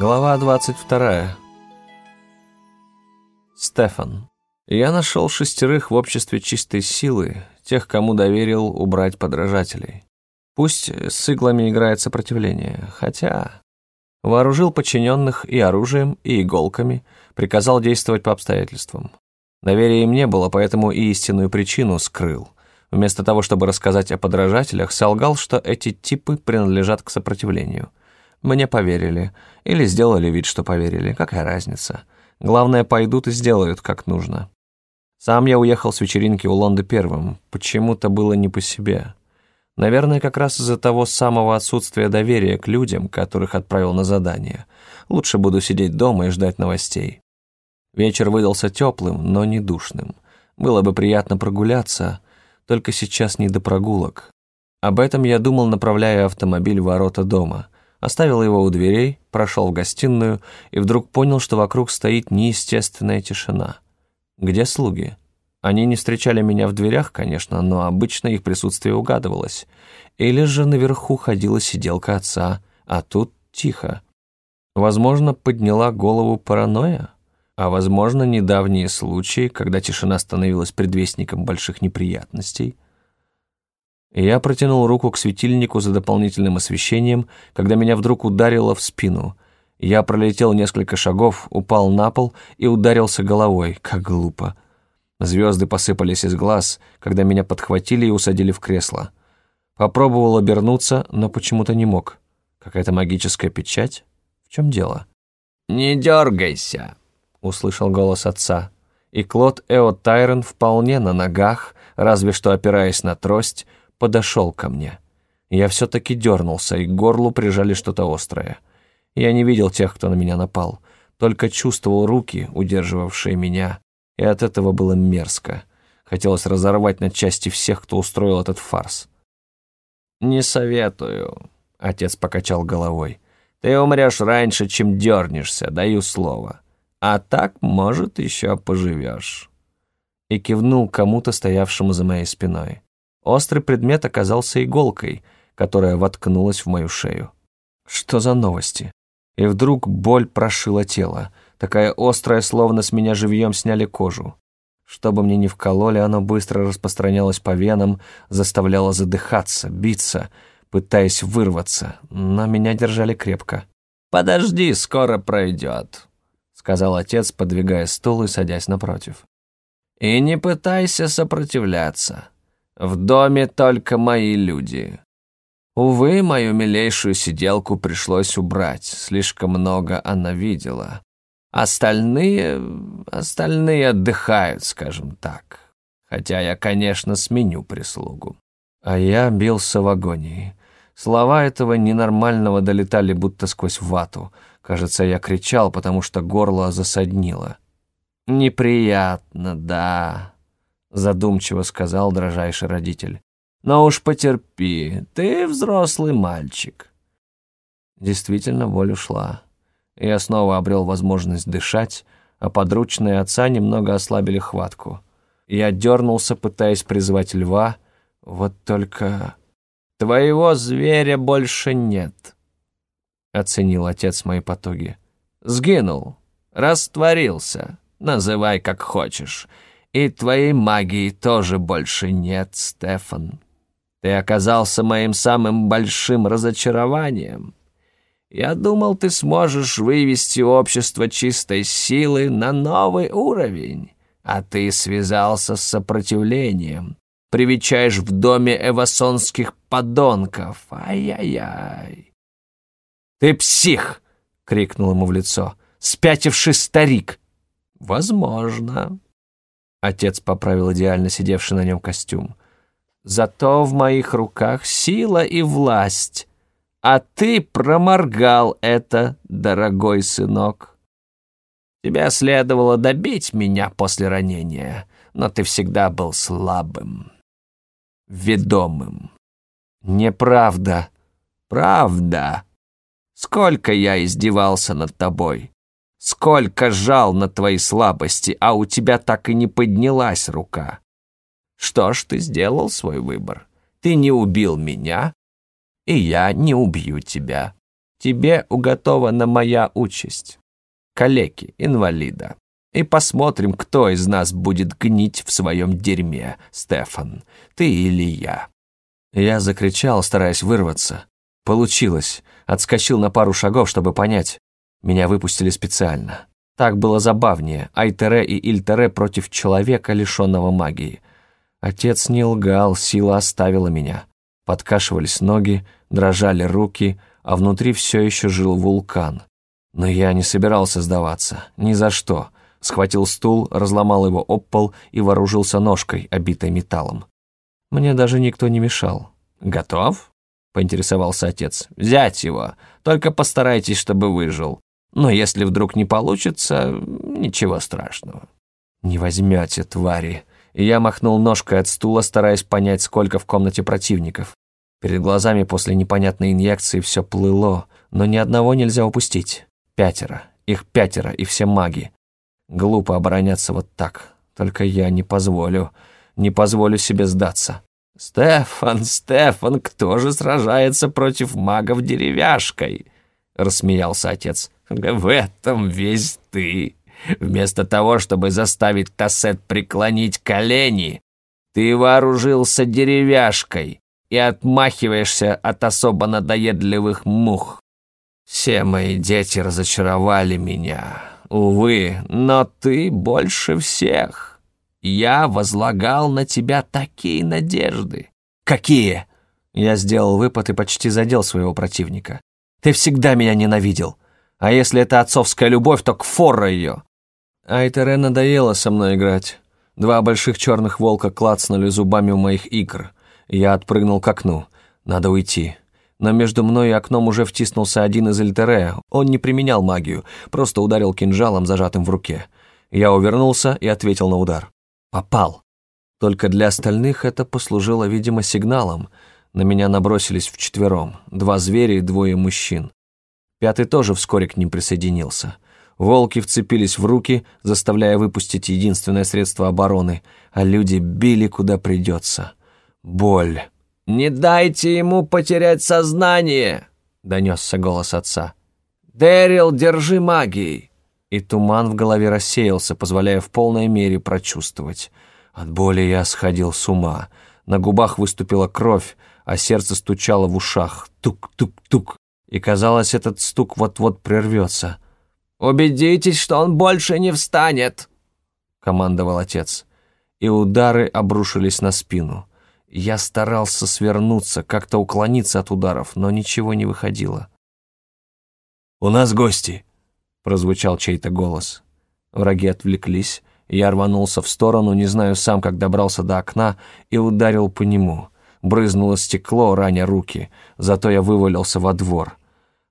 Глава 22. Стефан. Я нашел шестерых в обществе чистой силы, тех, кому доверил убрать подражателей. Пусть с иглами играет сопротивление, хотя... Вооружил подчиненных и оружием, и иголками, приказал действовать по обстоятельствам. Доверия им не было, поэтому и истинную причину скрыл. Вместо того, чтобы рассказать о подражателях, солгал, что эти типы принадлежат к сопротивлению — мне поверили. Или сделали вид, что поверили. Какая разница? Главное, пойдут и сделают, как нужно. Сам я уехал с вечеринки у Лонды первым. Почему-то было не по себе. Наверное, как раз из-за того самого отсутствия доверия к людям, которых отправил на задание. Лучше буду сидеть дома и ждать новостей. Вечер выдался теплым, но не душным. Было бы приятно прогуляться, только сейчас не до прогулок. Об этом я думал, направляя автомобиль в ворота дома — Оставил его у дверей, прошел в гостиную и вдруг понял, что вокруг стоит неестественная тишина. Где слуги? Они не встречали меня в дверях, конечно, но обычно их присутствие угадывалось. Или же наверху ходила сиделка отца, а тут тихо. Возможно, подняла голову паранойя? А возможно, недавние случаи, когда тишина становилась предвестником больших неприятностей — я протянул руку к светильнику за дополнительным освещением, когда меня вдруг ударило в спину. Я пролетел несколько шагов, упал на пол и ударился головой. Как глупо. Звезды посыпались из глаз, когда меня подхватили и усадили в кресло. Попробовал обернуться, но почему-то не мог. Какая-то магическая печать? В чем дело? «Не дергайся», — услышал голос отца. И Клод Эо Тайрон вполне на ногах, разве что опираясь на трость, подошел ко мне. Я все-таки дернулся, и к горлу прижали что-то острое. Я не видел тех, кто на меня напал, только чувствовал руки, удерживавшие меня, и от этого было мерзко. Хотелось разорвать на части всех, кто устроил этот фарс. «Не советую», — отец покачал головой. «Ты умрешь раньше, чем дернешься, даю слово. А так, может, еще поживешь». И кивнул кому-то, стоявшему за моей спиной. Острый предмет оказался иголкой, которая воткнулась в мою шею. Что за новости? И вдруг боль прошила тело, такая острая, словно с меня живьем сняли кожу. Чтобы мне не вкололи, оно быстро распространялось по венам, заставляло задыхаться, биться, пытаясь вырваться, но меня держали крепко. «Подожди, скоро пройдет», — сказал отец, подвигая стул и садясь напротив. «И не пытайся сопротивляться. В доме только мои люди. Увы, мою милейшую сиделку пришлось убрать, слишком много она видела. Остальные... остальные отдыхают, скажем так. Хотя я, конечно, сменю прислугу. А я бился в агонии. Слова этого ненормального долетали будто сквозь вату. Кажется, я кричал, потому что горло засаднило. «Неприятно, да», задумчиво сказал дрожайший родитель. Но уж потерпи, ты взрослый мальчик. Действительно, боль ушла. Я снова обрел возможность дышать, а подручные отца немного ослабили хватку. Я дернулся, пытаясь призвать льва, вот только... «Твоего зверя больше нет», — оценил отец мои потуги. «Сгинул, растворился, называй как хочешь». И твоей магии тоже больше нет, Стефан. Ты оказался моим самым большим разочарованием. Я думал, ты сможешь вывести общество чистой силы на новый уровень, а ты связался с сопротивлением, привечаешь в доме эвасонских подонков. Ай-яй-яй. «Ты псих!» — крикнул ему в лицо. «Спятивший старик!» «Возможно», Отец поправил идеально сидевший на нем костюм. «Зато в моих руках сила и власть, а ты проморгал это, дорогой сынок. Тебе следовало добить меня после ранения, но ты всегда был слабым, ведомым. Неправда. Правда. Сколько я издевался над тобой. Сколько жал на твои слабости, а у тебя так и не поднялась рука. Что ж, ты сделал свой выбор. Ты не убил меня, и я не убью тебя. Тебе уготована моя участь. Калеки, инвалида. И посмотрим, кто из нас будет гнить в своем дерьме, Стефан, ты или я». Я закричал, стараясь вырваться. Получилось. Отскочил на пару шагов, чтобы понять. Меня выпустили специально. Так было забавнее. Айтере и Ильтере против человека, лишенного магии. Отец не лгал, сила оставила меня. Подкашивались ноги, дрожали руки, а внутри все еще жил вулкан. Но я не собирался сдаваться. Ни за что. Схватил стул, разломал его об пол и вооружился ножкой, обитой металлом. Мне даже никто не мешал. «Готов?» — поинтересовался отец. «Взять его. Только постарайтесь, чтобы выжил. Но если вдруг не получится, ничего страшного». «Не возьмете, твари!» Я махнул ножкой от стула, стараясь понять, сколько в комнате противников. Перед глазами после непонятной инъекции все плыло, но ни одного нельзя упустить. Пятеро. Их пятеро, и все маги. Глупо обороняться вот так. Только я не позволю не позволю себе сдаться. «Стефан, Стефан, кто же сражается против магов деревяшкой?» — рассмеялся отец. «В этом весь ты. Вместо того, чтобы заставить Тассет преклонить колени, ты вооружился деревяшкой и отмахиваешься от особо надоедливых мух. Все мои дети разочаровали меня, увы, но ты больше всех». Я возлагал на тебя такие надежды. Какие? Я сделал выпад и почти задел своего противника. Ты всегда меня ненавидел. А если это отцовская любовь, то к форра ее. Айтере надоело со мной играть. Два больших черных волка клацнули зубами у моих игр. Я отпрыгнул к окну. Надо уйти. Но между мной и окном уже втиснулся один из Эльтере. Он не применял магию, просто ударил кинжалом, зажатым в руке. Я увернулся и ответил на удар. Попал. Только для остальных это послужило, видимо, сигналом. На меня набросились вчетвером. Два зверя и двое мужчин. Пятый тоже вскоре к ним присоединился. Волки вцепились в руки, заставляя выпустить единственное средство обороны, а люди били куда придется. Боль. «Не дайте ему потерять сознание!» — донесся голос отца. «Дэрил, держи магией!» и туман в голове рассеялся, позволяя в полной мере прочувствовать. От боли я сходил с ума. На губах выступила кровь, а сердце стучало в ушах. Тук-тук-тук. И казалось, этот стук вот-вот прервется. «Убедитесь, что он больше не встанет!» — командовал отец. И удары обрушились на спину. Я старался свернуться, как-то уклониться от ударов, но ничего не выходило. «У нас гости!» прозвучал чей-то голос. Враги отвлеклись, я рванулся в сторону, не знаю сам, как добрался до окна, и ударил по нему. Брызнуло стекло, раня руки, зато я вывалился во двор.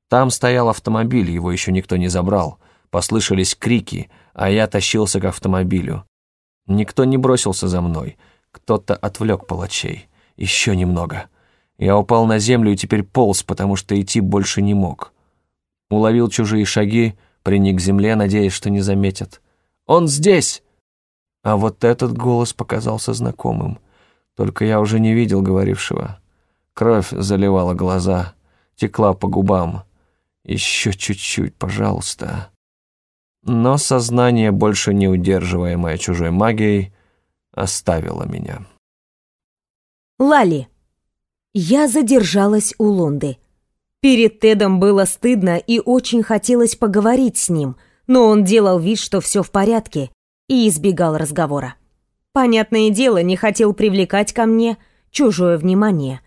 Там стоял автомобиль, его еще никто не забрал. Послышались крики, а я тащился к автомобилю. Никто не бросился за мной, кто-то отвлек палачей. Еще немного. Я упал на землю и теперь полз, потому что идти больше не мог. Уловил чужие шаги, приник к земле, надеясь, что не заметят. «Он здесь!» А вот этот голос показался знакомым. Только я уже не видел говорившего. Кровь заливала глаза, текла по губам. «Еще чуть-чуть, пожалуйста». Но сознание, больше не удерживаемое чужой магией, оставило меня. Лали. Я задержалась у Лонды. Перед Тедом было стыдно и очень хотелось поговорить с ним, но он делал вид, что все в порядке, и избегал разговора. Понятное дело, не хотел привлекать ко мне чужое внимание.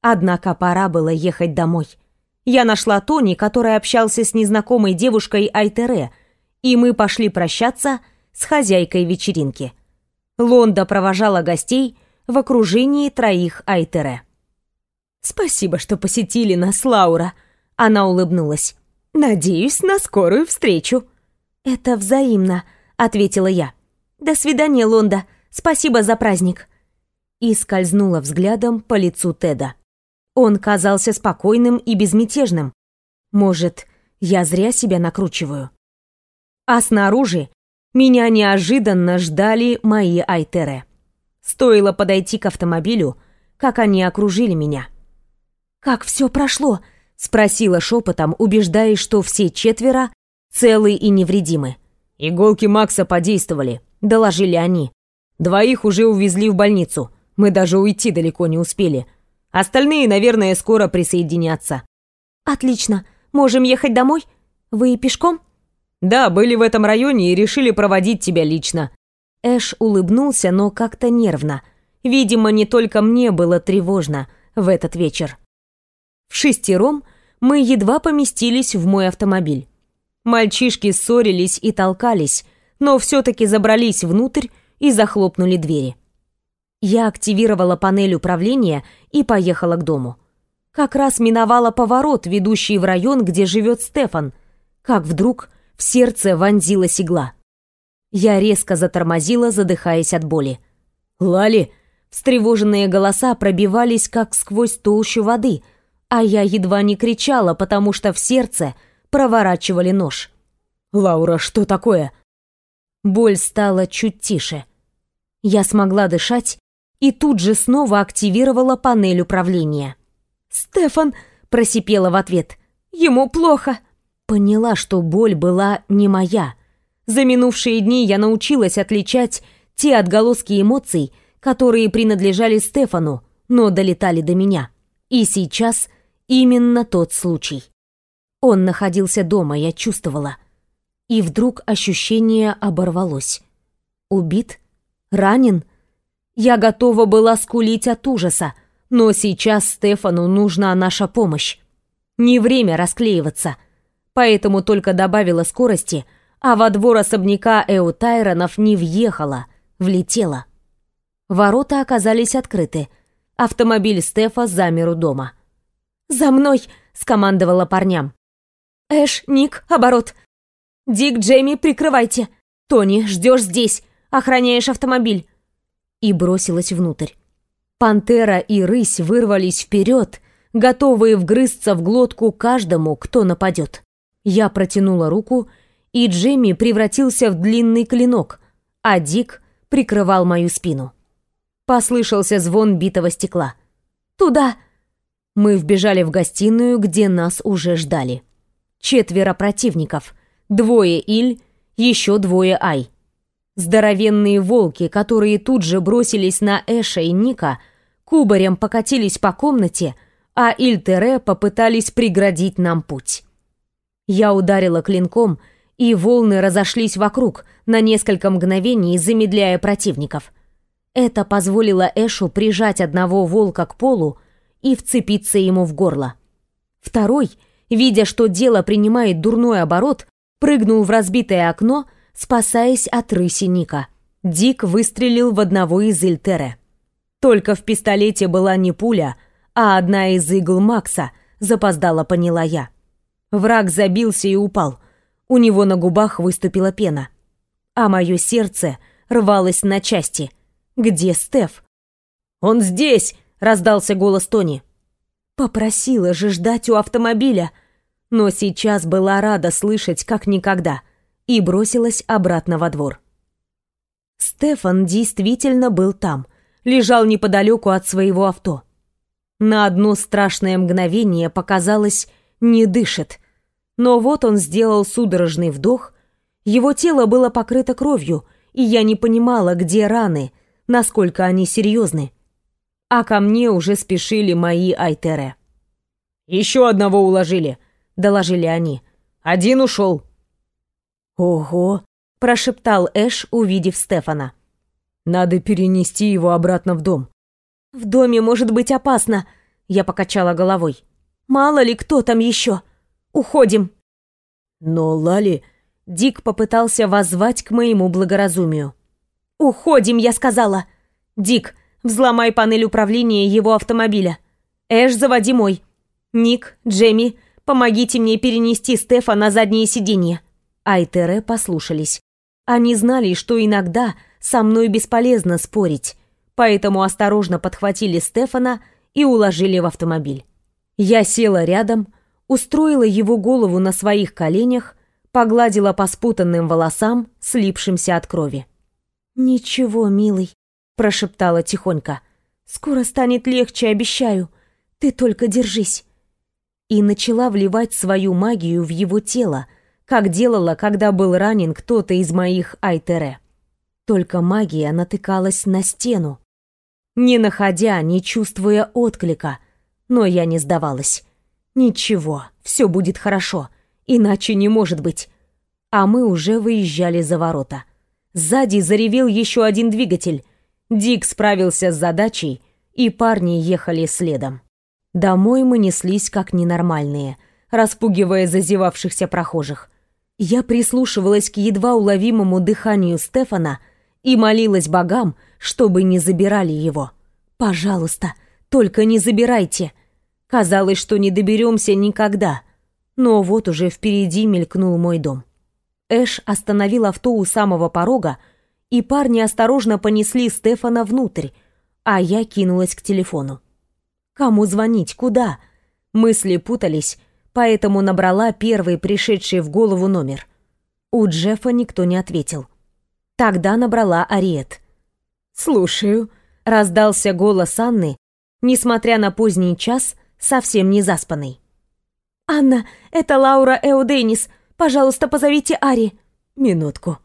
Однако пора было ехать домой. Я нашла Тони, который общался с незнакомой девушкой Айтере, и мы пошли прощаться с хозяйкой вечеринки. Лонда провожала гостей в окружении троих Айтере. «Спасибо, что посетили нас, Лаура», — она улыбнулась. «Надеюсь на скорую встречу». «Это взаимно», — ответила я. «До свидания, Лонда. Спасибо за праздник». И скользнула взглядом по лицу Теда. Он казался спокойным и безмятежным. Может, я зря себя накручиваю. А снаружи меня неожиданно ждали мои айтеры. Стоило подойти к автомобилю, как они окружили меня. «Как все прошло?» — Спросила шепотом, убеждаясь, что все четверо целы и невредимы. «Иголки Макса подействовали», — доложили они. «Двоих уже увезли в больницу. Мы даже уйти далеко не успели. Остальные, наверное, скоро присоединятся». «Отлично. Можем ехать домой? Вы пешком?» «Да, были в этом районе и решили проводить тебя лично». Эш улыбнулся, но как-то нервно. Видимо, не только мне было тревожно в этот вечер. В шестером мы едва поместились в мой автомобиль. Мальчишки ссорились и толкались, но все-таки забрались внутрь и захлопнули двери. Я активировала панель управления и поехала к дому. Как раз миновала поворот, ведущий в район, где живет Стефан, как вдруг в сердце вонзилась игла. Я резко затормозила, задыхаясь от боли. «Лали!» Встревоженные голоса пробивались, как сквозь толщу воды — а я едва не кричала, потому что в сердце проворачивали нож. «Лаура, что такое?» Боль стала чуть тише. Я смогла дышать и тут же снова активировала панель управления. «Стефан!» – просипела в ответ. «Ему плохо!» Поняла, что боль была не моя. За минувшие дни я научилась отличать те отголоски эмоций, которые принадлежали Стефану, но долетали до меня. И сейчас Именно тот случай. Он находился дома, я чувствовала. И вдруг ощущение оборвалось. Убит? Ранен? Я готова была скулить от ужаса, но сейчас Стефану нужна наша помощь. Не время расклеиваться. Поэтому только добавила скорости, а во двор особняка Эутайронов не въехала, влетела. Ворота оказались открыты. Автомобиль Стефа замер у дома. «За мной!» — скомандовала парням. «Эш, Ник, оборот! Дик, Джейми, прикрывайте! Тони, ждешь здесь, охраняешь автомобиль!» И бросилась внутрь. Пантера и рысь вырвались вперед, готовые вгрызться в глотку каждому, кто нападет. Я протянула руку, и Джейми превратился в длинный клинок, а Дик прикрывал мою спину. Послышался звон битого стекла. «Туда!» Мы вбежали в гостиную, где нас уже ждали. Четверо противников. Двое Иль, еще двое Ай. Здоровенные волки, которые тут же бросились на Эша и Ника, кубарем покатились по комнате, а Иль-Тере попытались преградить нам путь. Я ударила клинком, и волны разошлись вокруг, на несколько мгновений замедляя противников. Это позволило Эшу прижать одного волка к полу, и вцепиться ему в горло. Второй, видя, что дело принимает дурной оборот, прыгнул в разбитое окно, спасаясь от рыси Ника. Дик выстрелил в одного из Ильтере. Только в пистолете была не пуля, а одна из игл Макса, запоздала поняла я. Враг забился и упал. У него на губах выступила пена. А мое сердце рвалось на части. Где Стеф? «Он здесь!» раздался голос Тони. Попросила же ждать у автомобиля, но сейчас была рада слышать как никогда и бросилась обратно во двор. Стефан действительно был там, лежал неподалеку от своего авто. На одно страшное мгновение показалось, не дышит. Но вот он сделал судорожный вдох, его тело было покрыто кровью, и я не понимала, где раны, насколько они серьезны а ко мне уже спешили мои айтеры. «Еще одного уложили», — доложили они. «Один ушел». «Ого!» — прошептал Эш, увидев Стефана. «Надо перенести его обратно в дом». «В доме может быть опасно», — я покачала головой. «Мало ли кто там еще. Уходим». «Но Лали...» — Дик попытался воззвать к моему благоразумию. «Уходим», — я сказала. «Дик, Взломай панель управления его автомобиля. Эш, заводи мой. Ник, Джемми, помогите мне перенести Стефа на заднее сиденье. Айтере послушались. Они знали, что иногда со мной бесполезно спорить, поэтому осторожно подхватили Стефана и уложили в автомобиль. Я села рядом, устроила его голову на своих коленях, погладила по спутанным волосам, слипшимся от крови. «Ничего, милый, прошептала тихонько. Скоро станет легче, обещаю. Ты только держись. и начала вливать свою магию в его тело, как делала, когда был ранен кто-то из моих Айтере. Только магия натыкалась на стену, не находя, не чувствуя отклика, но я не сдавалась. Ничего, все будет хорошо, иначе не может быть. А мы уже выезжали за ворота. Сзади заревел еще один двигатель. Дик справился с задачей, и парни ехали следом. Домой мы неслись как ненормальные, распугивая зазевавшихся прохожих. Я прислушивалась к едва уловимому дыханию Стефана и молилась богам, чтобы не забирали его. «Пожалуйста, только не забирайте!» Казалось, что не доберемся никогда. Но вот уже впереди мелькнул мой дом. Эш остановил авто у самого порога, и парни осторожно понесли Стефана внутрь, а я кинулась к телефону. Кому звонить? Куда? Мысли путались, поэтому набрала первый пришедший в голову номер. У Джеффа никто не ответил. Тогда набрала Ариет. «Слушаю», — раздался голос Анны, несмотря на поздний час, совсем не заспанный. «Анна, это Лаура Эуденис. Пожалуйста, позовите Ари». «Минутку».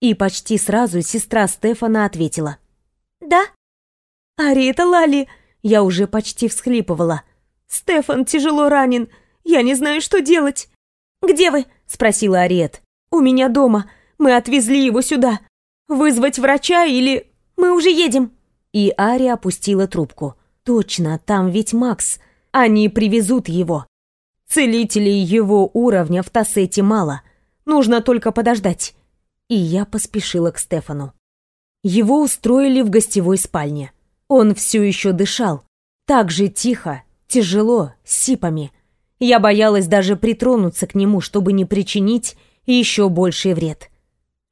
И почти сразу сестра Стефана ответила. «Да?» «Ари, это Лали», я уже почти всхлипывала. «Стефан тяжело ранен. Я не знаю, что делать». «Где вы?» — спросила Ариет. «У меня дома. Мы отвезли его сюда. Вызвать врача или... Мы уже едем». И Ари опустила трубку. «Точно, там ведь Макс. Они привезут его. Целителей его уровня в Тассете мало. Нужно только подождать». И я поспешила к Стефану. Его устроили в гостевой спальне. Он все еще дышал. Так же тихо, тяжело, с сипами. Я боялась даже притронуться к нему, чтобы не причинить еще больший вред.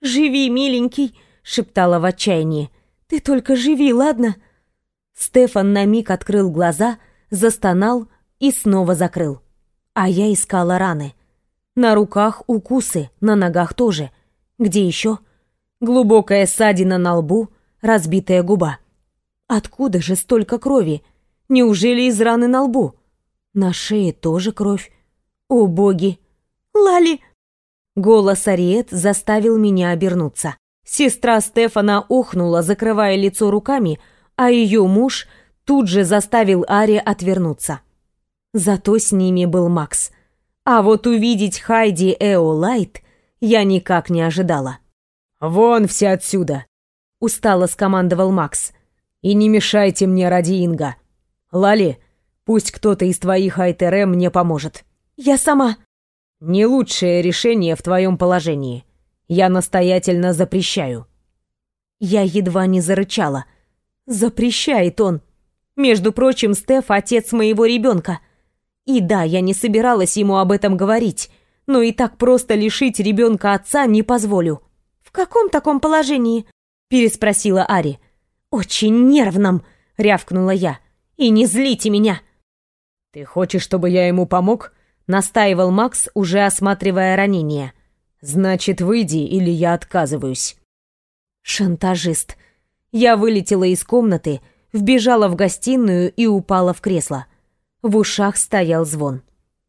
«Живи, миленький!» — шептала в отчаянии. «Ты только живи, ладно?» Стефан на миг открыл глаза, застонал и снова закрыл. А я искала раны. На руках укусы, на ногах тоже. Где еще? Глубокая ссадина на лбу, разбитая губа. Откуда же столько крови? Неужели из раны на лбу? На шее тоже кровь. О, боги! Лали! Голос Ариет заставил меня обернуться. Сестра Стефана охнула, закрывая лицо руками, а ее муж тут же заставил Ари отвернуться. Зато с ними был Макс. А вот увидеть Хайди Эо Лайт я никак не ожидала. «Вон все отсюда!» — устало скомандовал Макс. И не мешайте мне ради Инга. Лали, пусть кто-то из твоих Айтере мне поможет. Я сама. Не лучшее решение в твоем положении. Я настоятельно запрещаю. Я едва не зарычала. Запрещает он. Между прочим, Стеф — отец моего ребенка. И да, я не собиралась ему об этом говорить, но и так просто лишить ребенка отца не позволю. «В каком таком положении?» — переспросила Ари. «Очень нервном!» — рявкнула я. «И не злите меня!» «Ты хочешь, чтобы я ему помог?» — настаивал Макс, уже осматривая ранение. «Значит, выйди, или я отказываюсь». Шантажист. Я вылетела из комнаты, вбежала в гостиную и упала в кресло. В ушах стоял звон.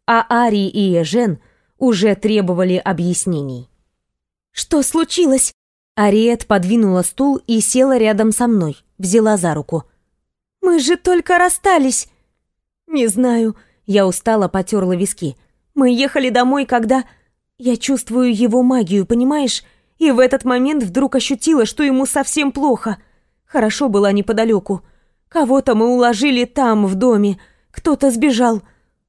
А Ари и Эжен уже требовали объяснений. «Что случилось?» Ариет подвинула стул и села рядом со мной, взяла за руку. «Мы же только расстались!» «Не знаю», — я устало потерла виски. «Мы ехали домой, когда...» «Я чувствую его магию, понимаешь? И в этот момент вдруг ощутила, что ему совсем плохо. Хорошо была неподалеку. Кого-то мы уложили там, в доме. Кто-то сбежал.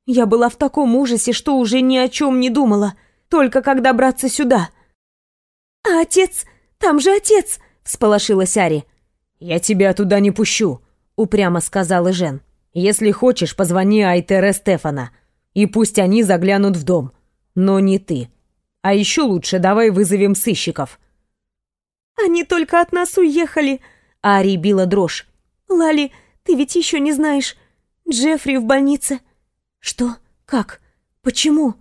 Я была в таком ужасе, что уже ни о чем не думала. Только как добраться сюда». «А отец...» Там же отец!» — всполошилась Ари. «Я тебя туда не пущу», — упрямо сказала Жен. «Если хочешь, позвони Айтере Стефана, и пусть они заглянут в дом. Но не ты. А еще лучше давай вызовем сыщиков». «Они только от нас уехали», — Ари била дрожь. «Лали, ты ведь еще не знаешь. Джеффри в больнице». «Что? Как? Почему?»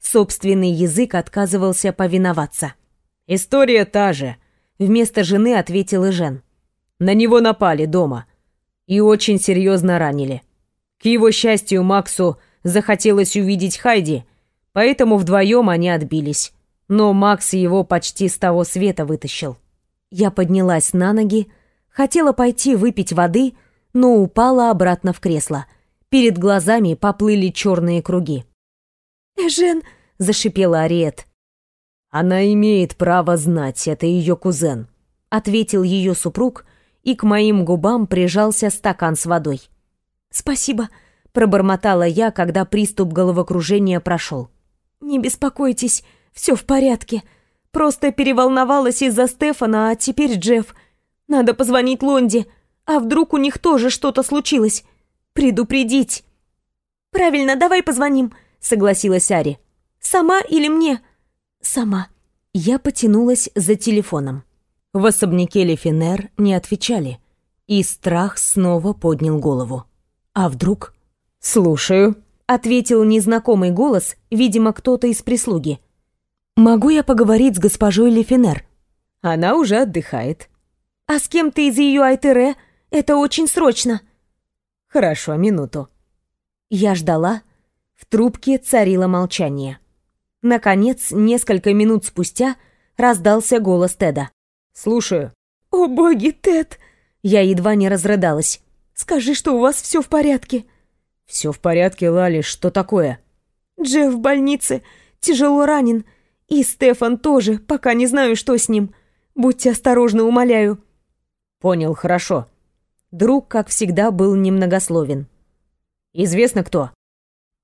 Собственный язык отказывался повиноваться. «История та же», Вместо жены ответил Жен. На него напали дома. И очень серьезно ранили. К его счастью, Максу захотелось увидеть Хайди, поэтому вдвоем они отбились. Но Макс его почти с того света вытащил. Я поднялась на ноги, хотела пойти выпить воды, но упала обратно в кресло. Перед глазами поплыли черные круги. «Эжен!» — зашипела Ариет. «Она имеет право знать, это ее кузен», — ответил ее супруг, и к моим губам прижался стакан с водой. «Спасибо», — пробормотала я, когда приступ головокружения прошел. «Не беспокойтесь, все в порядке. Просто переволновалась из-за Стефана, а теперь Джефф. Надо позвонить Лонде, а вдруг у них тоже что-то случилось? Предупредить». «Правильно, давай позвоним», — согласилась Ари. «Сама или мне?» «Сама». Я потянулась за телефоном. В особняке Лефинер не отвечали, и страх снова поднял голову. А вдруг? «Слушаю», — ответил незнакомый голос, видимо, кто-то из прислуги. «Могу я поговорить с госпожой Лефинер?» «Она уже отдыхает». «А с кем-то из ее Айтере? Это очень срочно». «Хорошо, минуту». Я ждала. В трубке царило молчание. Наконец, несколько минут спустя, раздался голос Теда. «Слушаю». «О боги, Тед!» Я едва не разрыдалась. «Скажи, что у вас все в порядке». «Все в порядке, Лали, что такое?» «Джефф в больнице, тяжело ранен. И Стефан тоже, пока не знаю, что с ним. Будьте осторожны, умоляю». «Понял, хорошо». Друг, как всегда, был немногословен. «Известно кто?»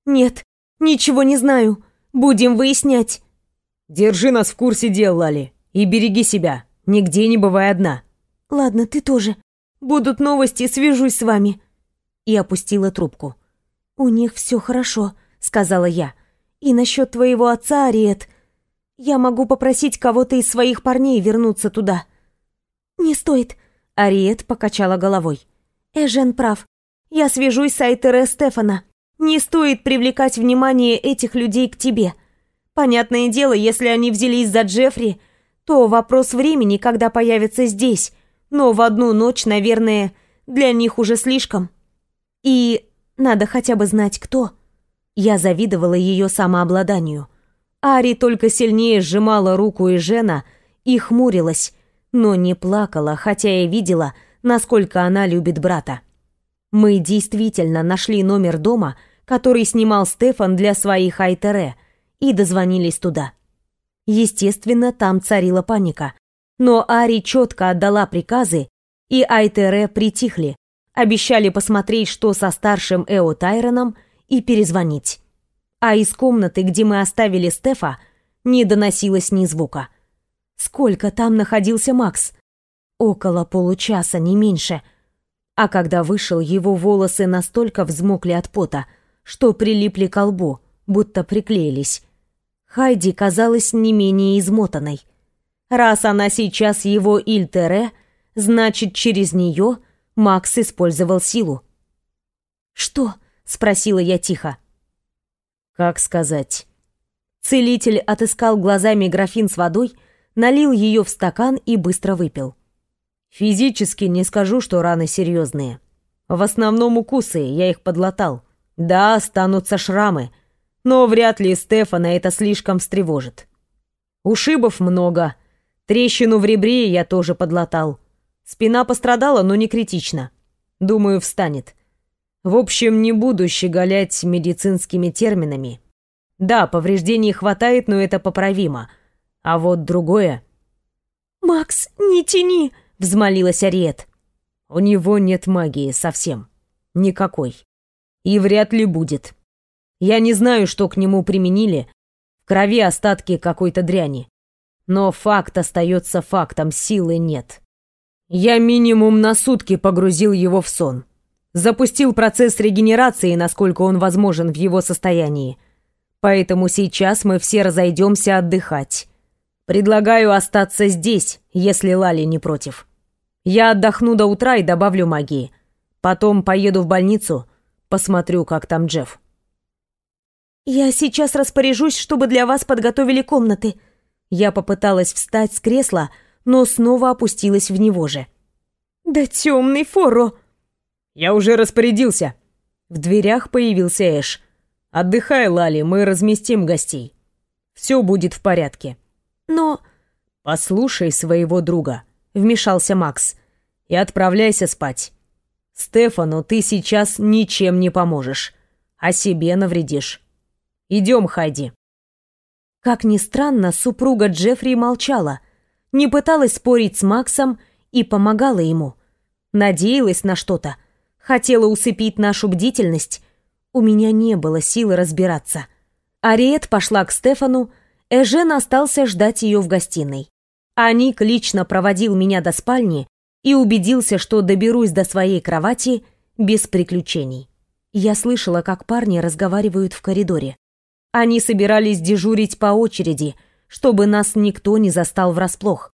«Нет, ничего не знаю. Будем выяснять». «Держи нас в курсе дел, Лали, и береги себя. Нигде не бывай одна». «Ладно, ты тоже. Будут новости, свяжусь с вами». И опустила трубку. «У них все хорошо», — сказала я. «И насчет твоего отца, Ариет, я могу попросить кого-то из своих парней вернуться туда». «Не стоит», — Ариет покачала головой. «Эжен прав. Я свяжусь с Айтере Стефана. Не стоит привлекать внимание этих людей к тебе. Понятное дело, если они взялись за Джеффри, то вопрос времени, когда появятся здесь. Но в одну ночь, наверное, для них уже слишком. И надо хотя бы знать, кто. Я завидовала ее самообладанию. Ари только сильнее сжимала руку и Жена и хмурилась, но не плакала, хотя я видела, насколько она любит брата. Мы действительно нашли номер дома, который снимал Стефан для своих Айтере, и дозвонились туда. Естественно, там царила паника. Но Ари четко отдала приказы, и Айтере притихли, обещали посмотреть, что со старшим Эо Тайроном, и перезвонить. А из комнаты, где мы оставили Стефа, не доносилось ни звука. Сколько там находился Макс? Около получаса, не меньше. А когда вышел, его волосы настолько взмокли от пота, что прилипли к лбу, будто приклеились. Хайди казалась не менее измотанной. Раз она сейчас его Ильтере, значит, через нее Макс использовал силу. «Что?» — спросила я тихо. «Как сказать?» Целитель отыскал глазами графин с водой, налил ее в стакан и быстро выпил. «Физически не скажу, что раны серьезные. В основном укусы, я их подлатал. Да, останутся шрамы, но вряд ли Стефана это слишком встревожит. Ушибов много. Трещину в ребре я тоже подлатал. Спина пострадала, но не критично. Думаю, встанет. В общем, не буду щеголять медицинскими терминами. Да, повреждений хватает, но это поправимо. А вот другое... «Макс, не тяни!» — взмолилась Ариет. «У него нет магии совсем. Никакой. И вряд ли будет. Я не знаю, что к нему применили. В крови остатки какой-то дряни. Но факт остается фактом, силы нет. Я минимум на сутки погрузил его в сон. Запустил процесс регенерации, насколько он возможен в его состоянии. Поэтому сейчас мы все разойдемся отдыхать. Предлагаю остаться здесь, если Лали не против. Я отдохну до утра и добавлю магии. Потом поеду в больницу, посмотрю, как там Джефф. «Я сейчас распоряжусь, чтобы для вас подготовили комнаты». Я попыталась встать с кресла, но снова опустилась в него же. «Да темный форо!» «Я уже распорядился!» В дверях появился Эш. Отдыхай, Лали, мы разместим гостей. Все будет в порядке. Но... Послушай своего друга, вмешался Макс, и отправляйся спать. Стефану ты сейчас ничем не поможешь, а себе навредишь. Идем, Хайди. Как ни странно, супруга Джеффри молчала, не пыталась спорить с Максом и помогала ему. Надеялась на что-то, хотела усыпить нашу бдительность. У меня не было силы разбираться. Ариет пошла к Стефану, Эжен остался ждать ее в гостиной. А Ник лично проводил меня до спальни и убедился, что доберусь до своей кровати без приключений. Я слышала, как парни разговаривают в коридоре. Они собирались дежурить по очереди, чтобы нас никто не застал врасплох.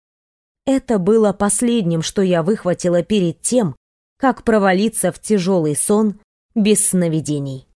Это было последним, что я выхватила перед тем, как провалиться в тяжелый сон без сновидений.